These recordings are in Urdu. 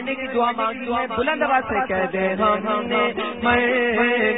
مرنے کی دعا مانگی ہے بلند آباد سے کہہ دے ہم نے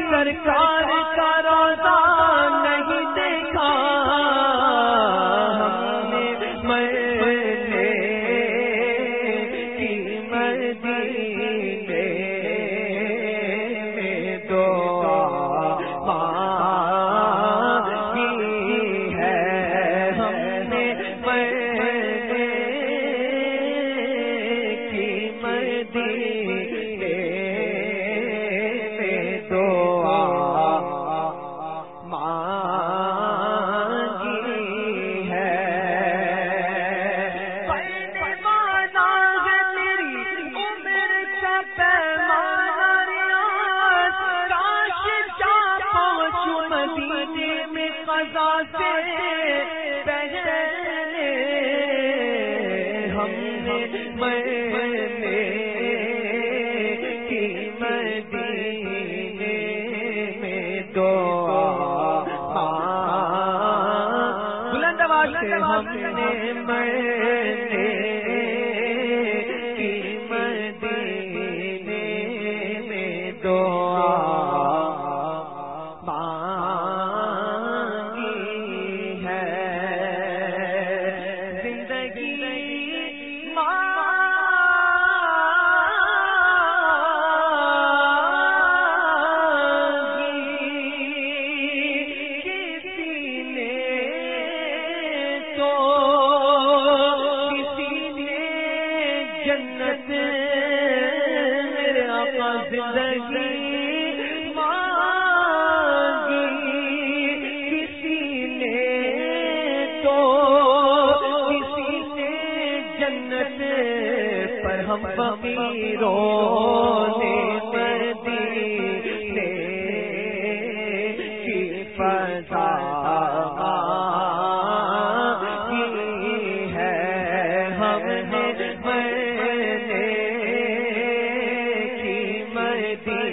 سرکار کا روزہ قضا سے پہلے ہم نے مرنے کی مدینے میں دو بلند آواز سے ہم نے مرنے کی مدینے میں دو تو کسی نے جنت میرے زندگی تو کسی نے جنت پر ہم فقیروں نے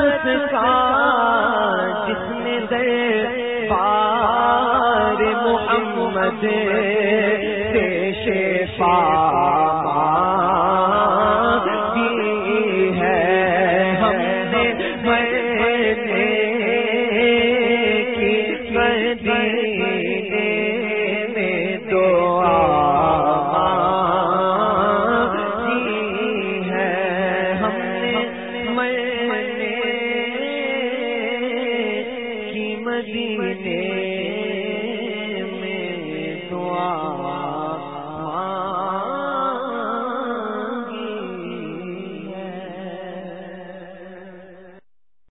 درد کا جس نے پیشے پار